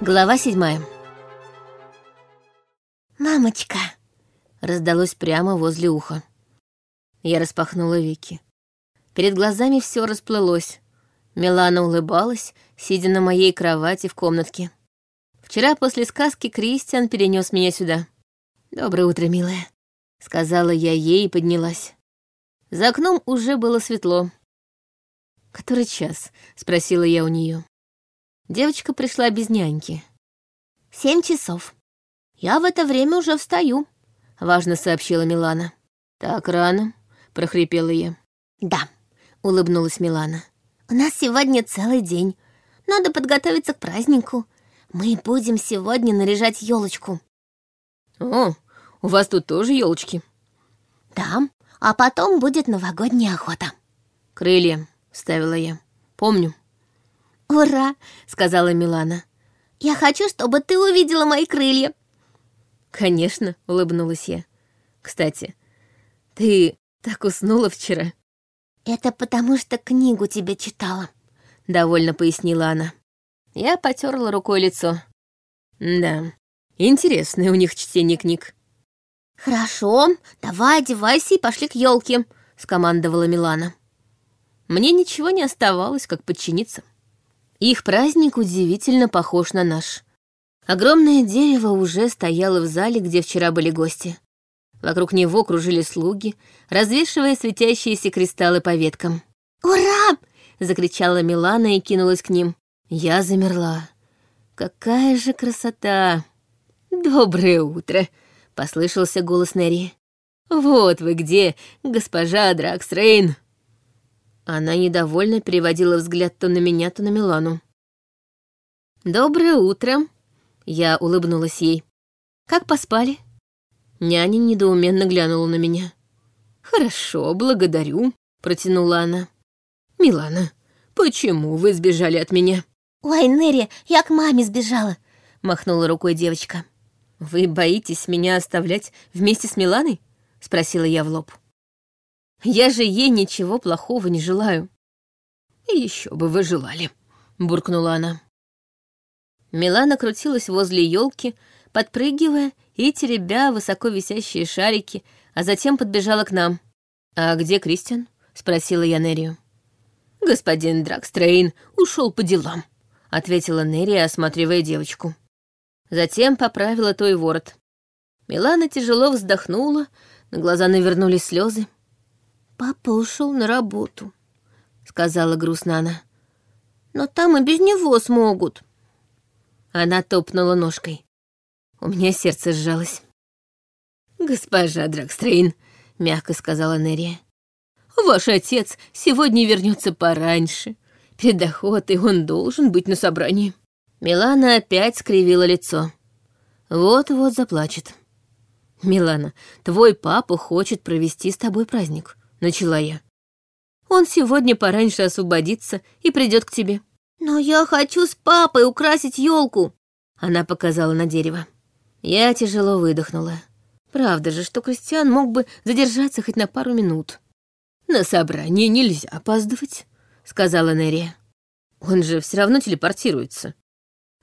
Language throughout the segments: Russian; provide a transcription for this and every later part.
Глава седьмая. «Мамочка!» — раздалось прямо возле уха. Я распахнула веки. Перед глазами все расплылось. Милана улыбалась, сидя на моей кровати в комнатке. Вчера после сказки Кристиан перенес меня сюда. «Доброе утро, милая», — сказала я ей и поднялась. За окном уже было светло. «Который час?» — спросила я у нее. Девочка пришла без няньки. «Семь часов. Я в это время уже встаю», — важно сообщила Милана. «Так рано?» — прохрипела я. «Да», — улыбнулась Милана. «У нас сегодня целый день. Надо подготовиться к празднику. Мы будем сегодня наряжать елочку. «О, у вас тут тоже елочки? «Да, а потом будет новогодняя охота». «Крылья», — ставила я. «Помню». «Ура!» — сказала Милана. «Я хочу, чтобы ты увидела мои крылья». «Конечно», — улыбнулась я. «Кстати, ты так уснула вчера». «Это потому, что книгу тебе читала», — довольно пояснила она. Я потерла рукой лицо. «Да, интересное у них чтение книг». «Хорошо, давай одевайся и пошли к елке, скомандовала Милана. Мне ничего не оставалось, как подчиниться. Их праздник удивительно похож на наш. Огромное дерево уже стояло в зале, где вчера были гости. Вокруг него кружили слуги, развешивая светящиеся кристаллы по веткам. «Ура!» — закричала Милана и кинулась к ним. Я замерла. «Какая же красота!» «Доброе утро!» — послышался голос Нерри. «Вот вы где, госпожа Драксрейн!» Она недовольно переводила взгляд то на меня, то на Милану. «Доброе утро!» — я улыбнулась ей. «Как поспали?» Няня недоуменно глянула на меня. «Хорошо, благодарю», — протянула она. «Милана, почему вы сбежали от меня?» «Ой, Нерри, я к маме сбежала», — махнула рукой девочка. «Вы боитесь меня оставлять вместе с Миланой?» — спросила я в лоб. Я же ей ничего плохого не желаю. Еще бы вы желали, буркнула она. Милана крутилась возле елки, подпрыгивая и теребя высоко висящие шарики, а затем подбежала к нам. «А где Кристиан?» — спросила я Нерию. «Господин Дракстрейн ушел по делам», — ответила Нерия, осматривая девочку. Затем поправила той ворот. Милана тяжело вздохнула, на глаза навернулись слезы. «Папа ушел на работу», — сказала грустно она. «Но там и без него смогут». Она топнула ножкой. У меня сердце сжалось. «Госпожа Драгстрейн», — мягко сказала Нерия, «ваш отец сегодня вернется пораньше. Перед охотой он должен быть на собрании». Милана опять скривила лицо. Вот-вот заплачет. «Милана, твой папа хочет провести с тобой праздник начала я. Он сегодня пораньше освободится и придет к тебе. Но я хочу с папой украсить елку. Она показала на дерево. Я тяжело выдохнула. Правда же, что Кристиан мог бы задержаться хоть на пару минут. На собрание нельзя опаздывать, сказала Нерия. Он же все равно телепортируется.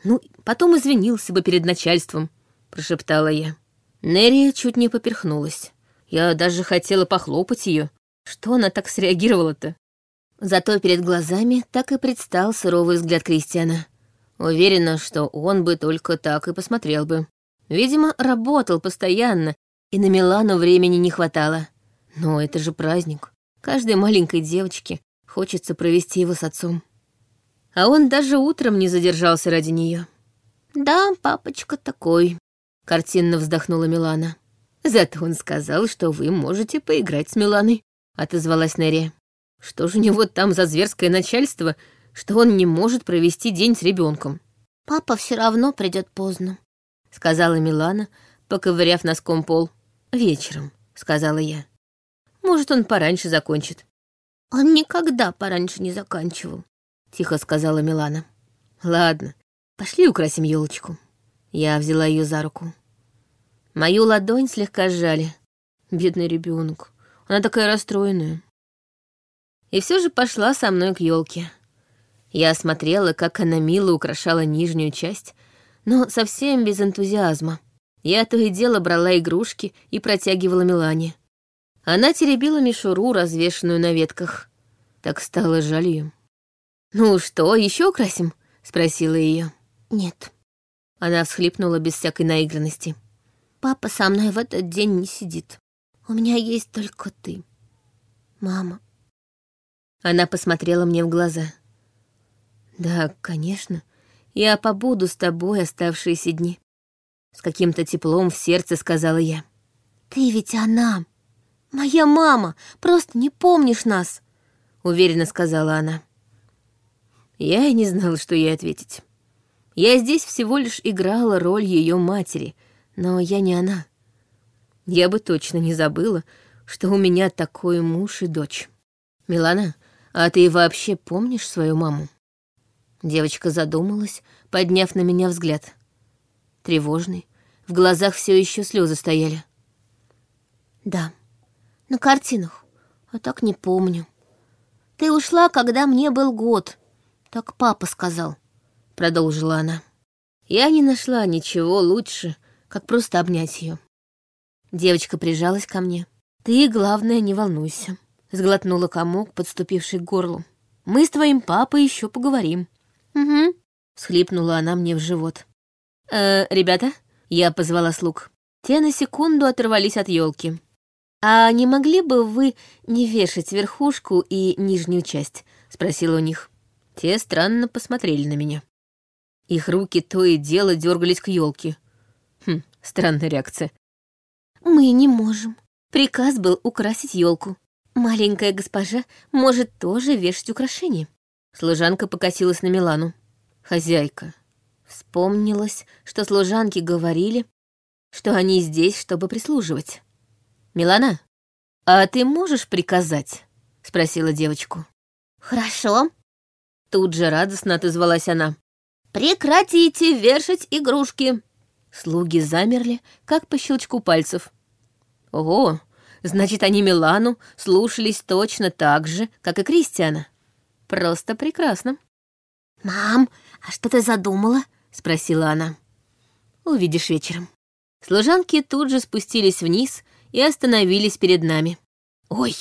Ну, потом извинился бы перед начальством, прошептала я. Нерия чуть не поперхнулась. Я даже хотела похлопать ее, что она так среагировала-то? Зато перед глазами так и предстал суровый взгляд Кристиана. Уверена, что он бы только так и посмотрел бы. Видимо, работал постоянно, и на Милану времени не хватало. Но это же праздник. Каждой маленькой девочке хочется провести его с отцом. А он даже утром не задержался ради нее. «Да, папочка такой», — картинно вздохнула Милана. «Зато он сказал, что вы можете поиграть с Миланой». — отозвалась Нерри. «Что же у него там за зверское начальство, что он не может провести день с ребенком? «Папа все равно придет поздно», — сказала Милана, поковыряв носком пол. «Вечером», — сказала я. «Может, он пораньше закончит». «Он никогда пораньше не заканчивал», — тихо сказала Милана. «Ладно, пошли украсим елочку. Я взяла ее за руку. Мою ладонь слегка сжали. Бедный ребенок. Она такая расстроенная. И все же пошла со мной к елке. Я осмотрела, как она мило украшала нижнюю часть, но совсем без энтузиазма. Я то и дело брала игрушки и протягивала Милане. Она теребила мишуру, развешенную на ветках. Так стало жаль ее. «Ну что, еще украсим?» — спросила ее. «Нет». Она всхлипнула без всякой наигранности. «Папа со мной в этот день не сидит. У меня есть только ты, мама». Она посмотрела мне в глаза. «Да, конечно, я побуду с тобой оставшиеся дни». С каким-то теплом в сердце сказала я. «Ты ведь она, моя мама, просто не помнишь нас», — уверенно сказала она. Я и не знала, что ей ответить. Я здесь всего лишь играла роль ее матери, но я не она. Я бы точно не забыла, что у меня такой муж и дочь. Милана, а ты вообще помнишь свою маму? Девочка задумалась, подняв на меня взгляд. Тревожный, в глазах все еще слезы стояли. Да, на картинах, а так не помню. Ты ушла, когда мне был год, так папа сказал, продолжила она. Я не нашла ничего лучше, как просто обнять ее. Девочка прижалась ко мне. Ты, главное, не волнуйся. Сглотнула комок, подступивший к горлу. Мы с твоим папой еще поговорим. Угу. Схлипнула она мне в живот. Э, ребята, я позвала слуг. Те на секунду оторвались от елки. «А не могли бы вы не вешать верхушку и нижнюю часть?» — спросила у них. Те странно посмотрели на меня. Их руки то и дело дергались к елке. Хм, странная реакция. «Мы не можем. Приказ был украсить елку. Маленькая госпожа может тоже вешать украшения». Служанка покосилась на Милану. «Хозяйка». Вспомнилось, что служанки говорили, что они здесь, чтобы прислуживать. «Милана, а ты можешь приказать?» — спросила девочку. «Хорошо». Тут же радостно отозвалась она. «Прекратите вешать игрушки!» Слуги замерли, как по щелчку пальцев. Ого, значит, они Милану слушались точно так же, как и Кристиана. Просто прекрасно. «Мам, а что ты задумала?» — спросила она. «Увидишь вечером». Служанки тут же спустились вниз и остановились перед нами. «Ой,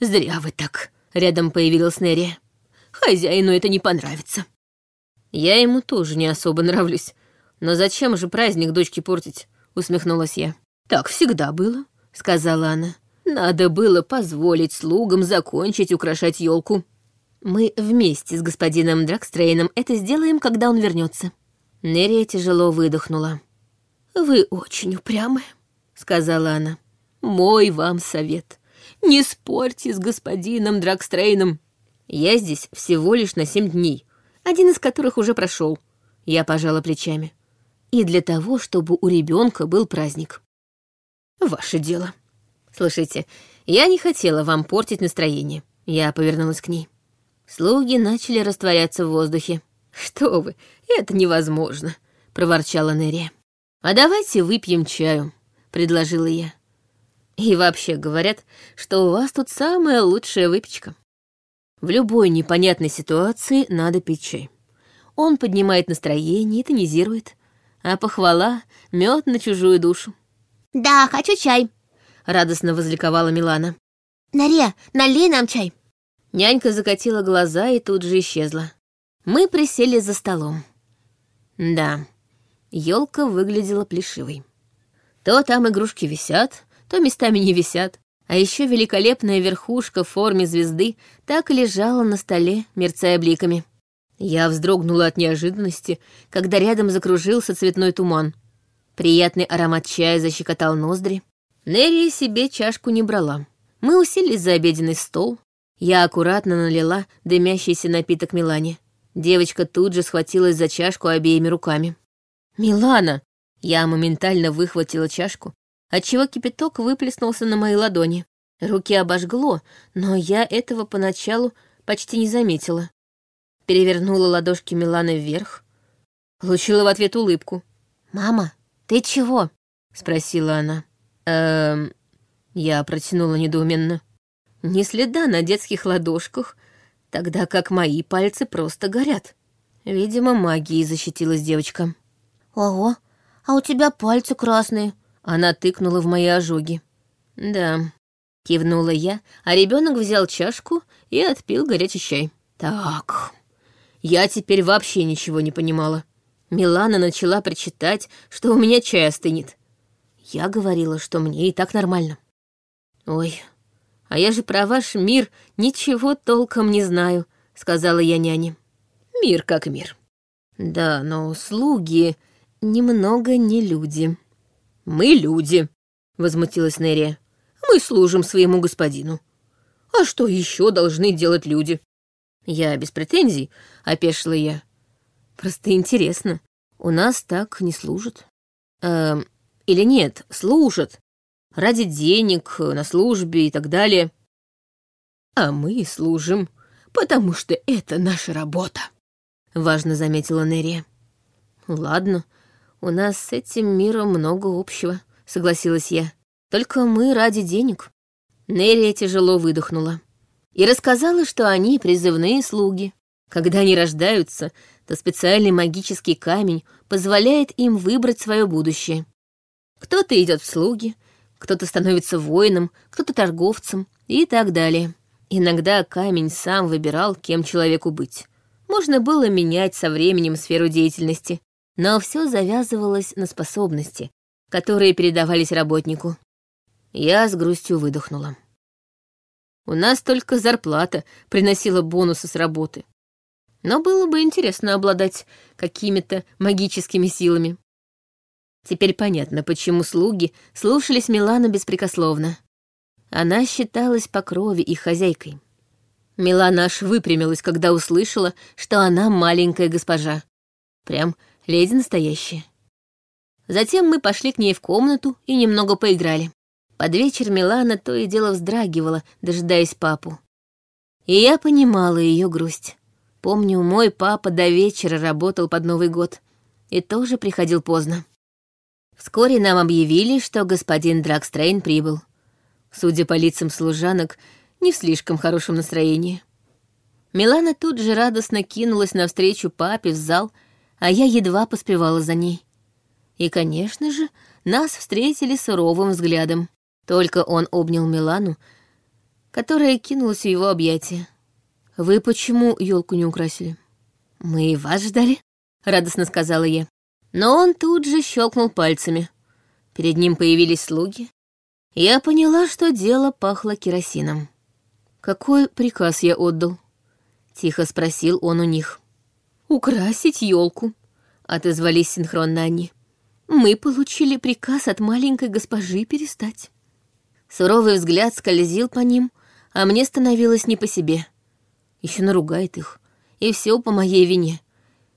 зря вы так!» — рядом появилась Нерия. «Хозяину это не понравится». «Я ему тоже не особо нравлюсь. Но зачем же праздник дочки портить?» — усмехнулась я. «Так всегда было», — сказала она. «Надо было позволить слугам закончить украшать елку. Мы вместе с господином Дракстрейном это сделаем, когда он вернется. Нерия тяжело выдохнула. «Вы очень упрямы», — сказала она. Мой вам совет. Не спорьте с господином Дракстрейном. Я здесь всего лишь на семь дней, один из которых уже прошел. Я пожала плечами. И для того, чтобы у ребенка был праздник. Ваше дело. Слушайте, я не хотела вам портить настроение. Я повернулась к ней. Слуги начали растворяться в воздухе. «Что вы, это невозможно», — проворчала Нерия. «А давайте выпьем чаю», — предложила я. И вообще говорят, что у вас тут самая лучшая выпечка. В любой непонятной ситуации надо пить чай. Он поднимает настроение и тонизирует, а похвала — мед на чужую душу. «Да, хочу чай», — радостно возликовала Милана. «Нария, налей нам чай». Нянька закатила глаза и тут же исчезла. Мы присели за столом. Да, елка выглядела плешивой. То там игрушки висят, то местами не висят. А еще великолепная верхушка в форме звезды так и лежала на столе, мерцая бликами. Я вздрогнула от неожиданности, когда рядом закружился цветной туман. Приятный аромат чая защекотал ноздри. Нерия себе чашку не брала. Мы уселись за обеденный стол. Я аккуратно налила дымящийся напиток Милане. Девочка тут же схватилась за чашку обеими руками. «Милана!» Я моментально выхватила чашку отчего кипяток выплеснулся на мои ладони. Руки обожгло, но я этого поначалу почти не заметила. Перевернула ладошки Миланы вверх, получила в ответ улыбку. «Мама, ты чего?» — спросила она. «Эм...» — я протянула недоуменно. «Ни следа на детских ладошках, тогда как мои пальцы просто горят. Видимо, магией защитилась девочка». Ого, а у тебя пальцы красные. Она тыкнула в мои ожоги. Да, кивнула я, а ребенок взял чашку и отпил горячий чай. Так, я теперь вообще ничего не понимала. Милана начала прочитать, что у меня чай остынет. Я говорила, что мне и так нормально. Ой, а я же про ваш мир ничего толком не знаю, сказала я няне. Мир как мир. Да, но слуги немного не люди. Мы люди, возмутилась Нерия. Мы служим своему господину. А что еще должны делать люди? Я без претензий, опешила я. Просто интересно, у нас так не служат. Эм, или нет, служат. Ради денег, на службе и так далее. А мы служим, потому что это наша работа, важно заметила Нерия. Ладно, у нас с этим миром много общего, согласилась я. Только мы ради денег. Нерия тяжело выдохнула и рассказала, что они призывные слуги. Когда они рождаются, то специальный магический камень позволяет им выбрать свое будущее. Кто-то идет в слуги, кто-то становится воином, кто-то торговцем и так далее. Иногда камень сам выбирал, кем человеку быть. Можно было менять со временем сферу деятельности, но все завязывалось на способности, которые передавались работнику. Я с грустью выдохнула. У нас только зарплата приносила бонусы с работы. Но было бы интересно обладать какими-то магическими силами. Теперь понятно, почему слуги слушались Милану беспрекословно. Она считалась по крови их хозяйкой. Милана аж выпрямилась, когда услышала, что она маленькая госпожа. Прям леди настоящая. Затем мы пошли к ней в комнату и немного поиграли. Под вечер Милана то и дело вздрагивала, дожидаясь папу. И я понимала ее грусть. Помню, мой папа до вечера работал под Новый год и тоже приходил поздно. Вскоре нам объявили, что господин Драгстрейн прибыл. Судя по лицам служанок, не в слишком хорошем настроении. Милана тут же радостно кинулась навстречу папе в зал, а я едва поспевала за ней. И, конечно же, нас встретили суровым взглядом. Только он обнял Милану, которая кинулась в его объятия. «Вы почему елку не украсили?» «Мы и вас ждали», — радостно сказала я. Но он тут же щелкнул пальцами. Перед ним появились слуги. Я поняла, что дело пахло керосином. «Какой приказ я отдал?» — тихо спросил он у них. «Украсить елку», — отозвались синхронно они. «Мы получили приказ от маленькой госпожи перестать». Суровый взгляд скользил по ним, а мне становилось не по себе. Еще наругает их. И все по моей вине.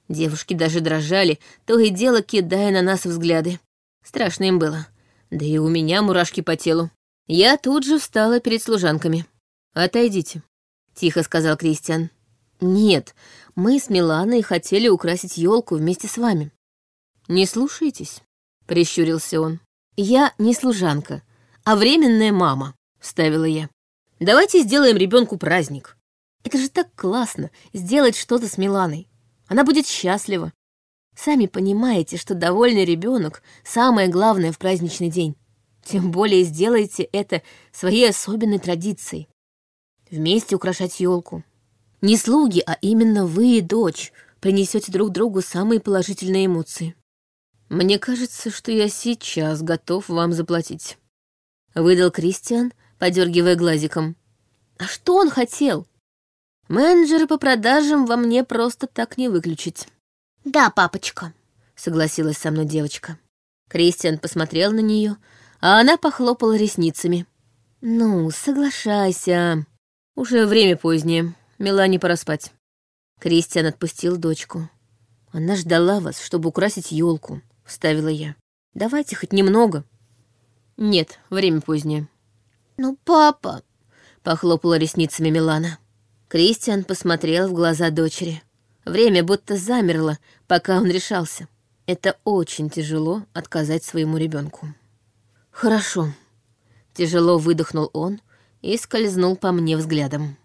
Девушки даже дрожали, то и дело кидая на нас взгляды. Страшно им было. Да и у меня мурашки по телу. Я тут же встала перед служанками. «Отойдите», — тихо сказал Кристиан. «Нет, мы с Миланой хотели украсить елку вместе с вами». «Не слушайтесь», — прищурился он. «Я не служанка, а временная мама», — вставила я. «Давайте сделаем ребенку праздник. Это же так классно — сделать что-то с Миланой. Она будет счастлива. Сами понимаете, что довольный ребенок самое главное в праздничный день. Тем более сделайте это своей особенной традицией. Вместе украшать елку. Не слуги, а именно вы и дочь принесете друг другу самые положительные эмоции. Мне кажется, что я сейчас готов вам заплатить. — выдал Кристиан, подергивая глазиком. «А что он хотел? Менеджера по продажам во мне просто так не выключить». «Да, папочка», — согласилась со мной девочка. Кристиан посмотрел на нее, а она похлопала ресницами. «Ну, соглашайся. Уже время позднее. Мелани пора спать». Кристиан отпустил дочку. «Она ждала вас, чтобы украсить елку», — вставила я. «Давайте хоть немного». «Нет, время позднее». «Ну, папа...» — похлопала ресницами Милана. Кристиан посмотрел в глаза дочери. Время будто замерло, пока он решался. Это очень тяжело отказать своему ребенку. «Хорошо». Тяжело выдохнул он и скользнул по мне взглядом.